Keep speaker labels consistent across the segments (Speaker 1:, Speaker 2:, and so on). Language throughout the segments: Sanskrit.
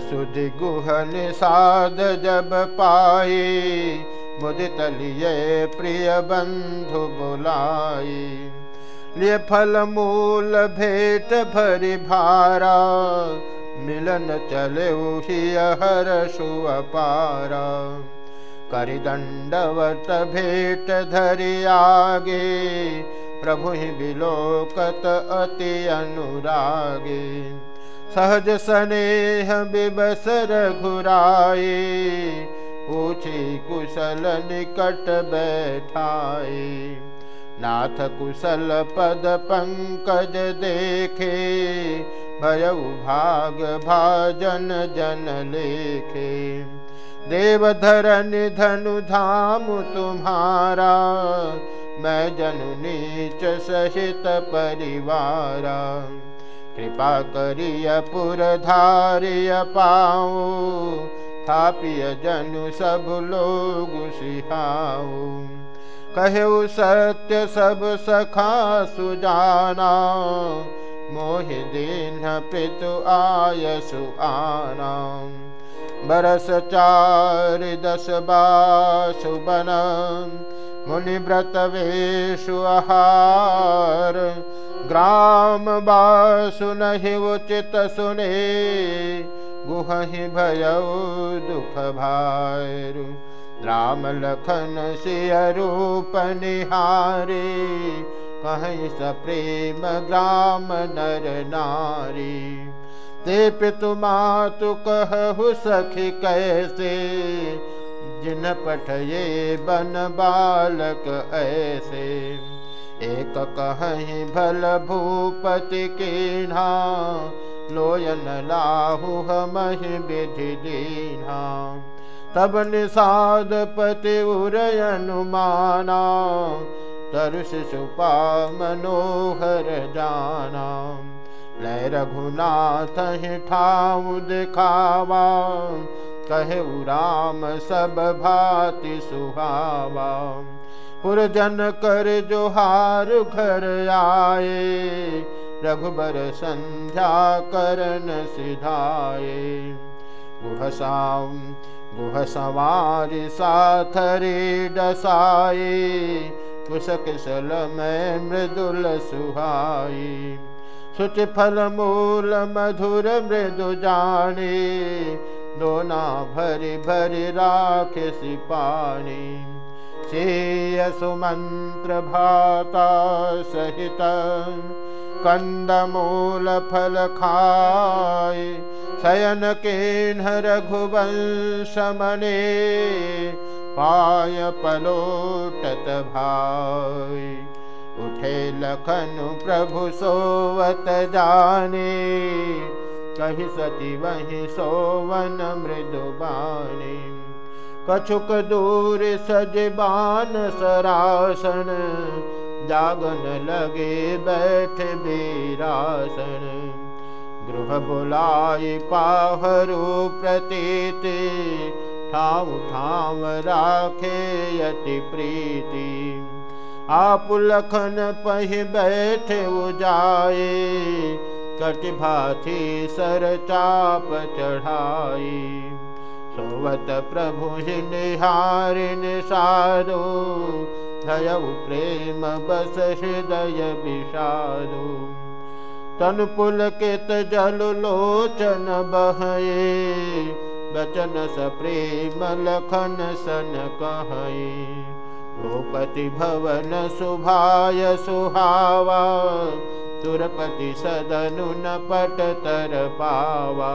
Speaker 1: सुधि गुहन साध जब पाए मुदित लिए प्रिय बंधु बुलाए लिए फल मूल भेट भरि भारा। मिलन चले हर सुअपारा करि दंडवत भेट धरि आगे। प्रभु बिलोकत अति अनुरागे सहज स्नेह विबसर घुराए पूछी कुशल निकट बैठाए नाथ कुशल पद पंकज देखे भय भाग भाजन जन लेखे। देवधरन धनु धाम तुम्हारा, मैं जनु नीच सहित परिवारा। कृपा करिय पुर पाऊ थापिय जनु सब लोग सिहाऊ कहे सत्य सब सखा सुजाना मोह दीन पितु आय सुआना बरस चार दस बासु बन मुनि व्रत वेशु आहार ग्राम बासु नहीं उचित सुने गुहि भय दुख भार राम लखन सिय रूप निहारे, कहीं प्रेम ग्राम नर नारी। ते पितु मातु कहु सखी कैसे, जिन पठये बन बालक ऐसे। एक कहीं भल भूपति के ना लोयन लाहु महि विधि दीना तब निषाद पति उरयनुमाना तरुष सुपा मनोहर जाना। लय रघुनाथ ठाऊ दिखावा कहे राम सब भाति सुहावा पुरजन कर जोहार घर आए, रघुबर संध्या करन सिधाए। गुहसाम गुह सवार साथरे डसाए कुशक सल में मृदुल सुहाई सुच फल मूल मधुर मृदु जाने, दोना भरि भरि राख सिपाणी सुमंत्र भाता सहित कंदमूल फल खाय शयन के रघुवंश मने पाय पलोटत भाई उठे लखन प्रभु सोवत जाने, कही सती वही सोवन मृदुबानी कछुक दूर सजबान सरासन, जागन लगे बैठ बीरासन गृह बुलाई पाहरू प्रतीत ठाव ठाव राखे यति प्रीति। आप लखन पह बैठ उजाए, कट भाथी सर चाप चढ़ाई सोवत प्रभु निहारिन साधु धयउ प्रेम बस हृदय विषादु। तन पुलकित जल लोचन बहये बचन स प्रेम लखन सन कहये। भूपति भवन सुभाय सुहावा तुरपति सदनु न पट तर पावा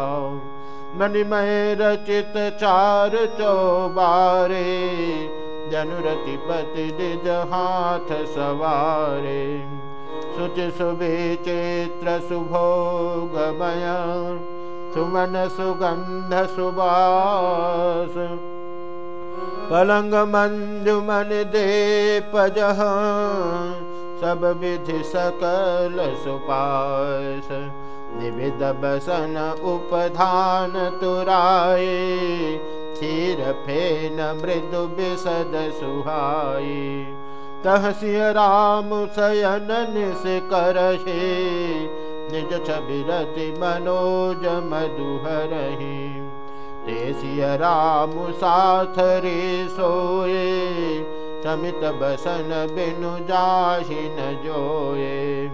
Speaker 1: मणिमय रचित चार चौबारे जनुरति पति दिज हाथ सवारे। सुच सुविचित्र सुभोगमय सुमन सुगंध सुबास पलंग मंजुमन दे पजह सब विधि सकल सुपास। निविद बसन उपधान तुराए क्षीर फेन मृदु बिसद सुहाई तह सिय राम शयन निस करहे निज छबिरति मनोज मधुहरहि। रे सोए समित बसन बिनु जाहि न जोए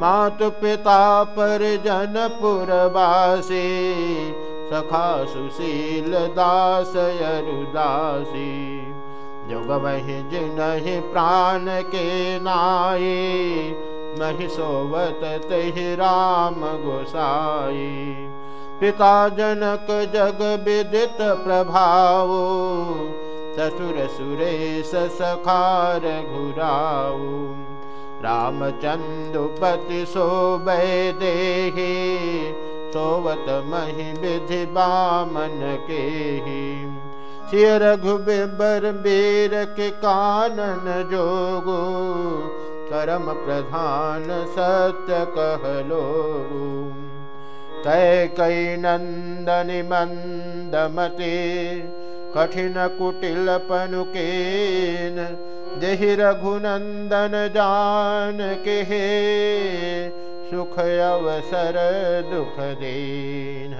Speaker 1: मातु पिता पर जनपुरवासी सखा सुशील दास यरुदासी जुग वही जिनहि प्राण के नाये महि सोवत तहि राम गोसाई। पिता जनक जग विदित प्रभाव ससुर सुरेश सखार घुराऊ रामचन्द्रपति सोबै देहि सोवत महि विधि बामन केहि। सिय रघुबर बीर के कानन जोगो करम प्रधान सत्य कहलो कै कै नन्दनि मन्दमते कठिन कुटिल पनुकेन जहि रघुनन्दन जान के हे, सुख अवसर दुख दीन।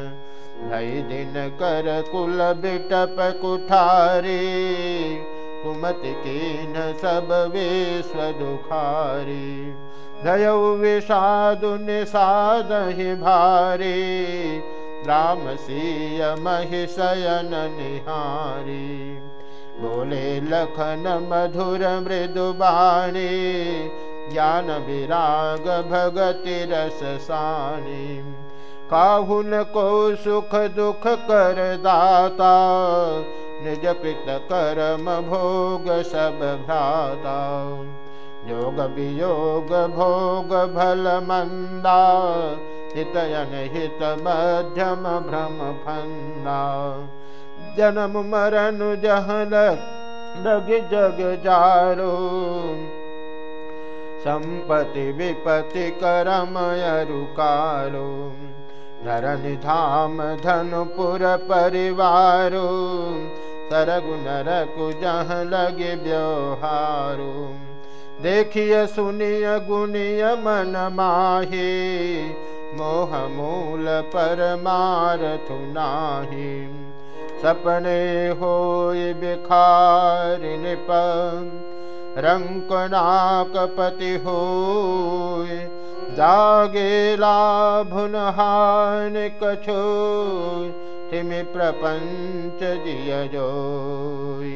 Speaker 1: भय दिन कर कुल बिटप कुठारी, कुमति कीन सब विश्व दुखारी। दय विषादु निषादहि भारी राम सिय महिषयन निहारी। बोले लखन मधुर मृदु मृदुबाणी ज्ञान विराग भगति रस सानी काहुन को सुख दुख कर दाता, निज पित कर्म भोग सब भ्राता। योग वियोग भोग भल मंदा मध्यम भ्रम फंदा जन्म मरण जग जारो। संपत्ति विपत्ति करमयरुकारो नरन धाम धनुपुर परिवारो। सरगु नरकु जह लगे व्यवहारो। देखिय सुनिय गुनिय मन माही मोह मूल परमारथु नाही सपने हो बिखार निप रंकनाकपति हो जागे लाभुनहान कछो तिमि प्रपंच जिय जोई